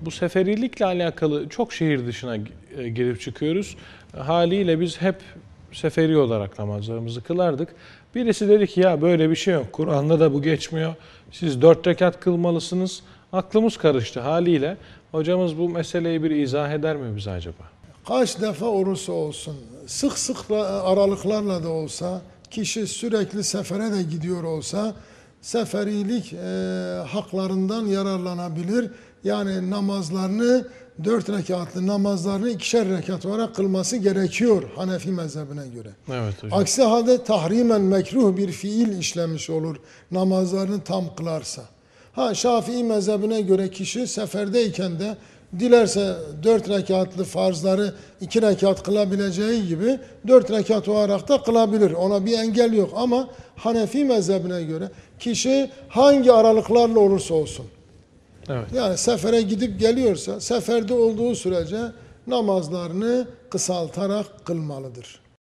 bu seferilikle alakalı çok şehir dışına e, girip çıkıyoruz. Haliyle biz hep seferi olarak namazlarımızı kılardık. Birisi dedi ki ya böyle bir şey yok. Kur'an'da da bu geçmiyor. Siz dört rekat kılmalısınız. Aklımız karıştı haliyle. Hocamız bu meseleyi bir izah eder mi bize acaba? Kaç defa olursa olsun, sık sık aralıklarla da olsa, kişi sürekli sefere de gidiyor olsa, seferilik e, haklarından yararlanabilir. Yani namazlarını, dört rekatlı namazlarını ikişer rekat olarak kılması gerekiyor Hanefi mezhebine göre. Evet hocam. Aksi halde tahrimen mekruh bir fiil işlemiş olur namazlarını tam kılarsa. Ha Şafii mezhebine göre kişi seferdeyken de dilerse dört rekatlı farzları iki rekat kılabileceği gibi dört rekat olarak da kılabilir. Ona bir engel yok ama Hanefi mezhebine göre kişi hangi aralıklarla olursa olsun Evet. yani sefere gidip geliyorsa seferde olduğu sürece namazlarını kısaltarak kılmalıdır.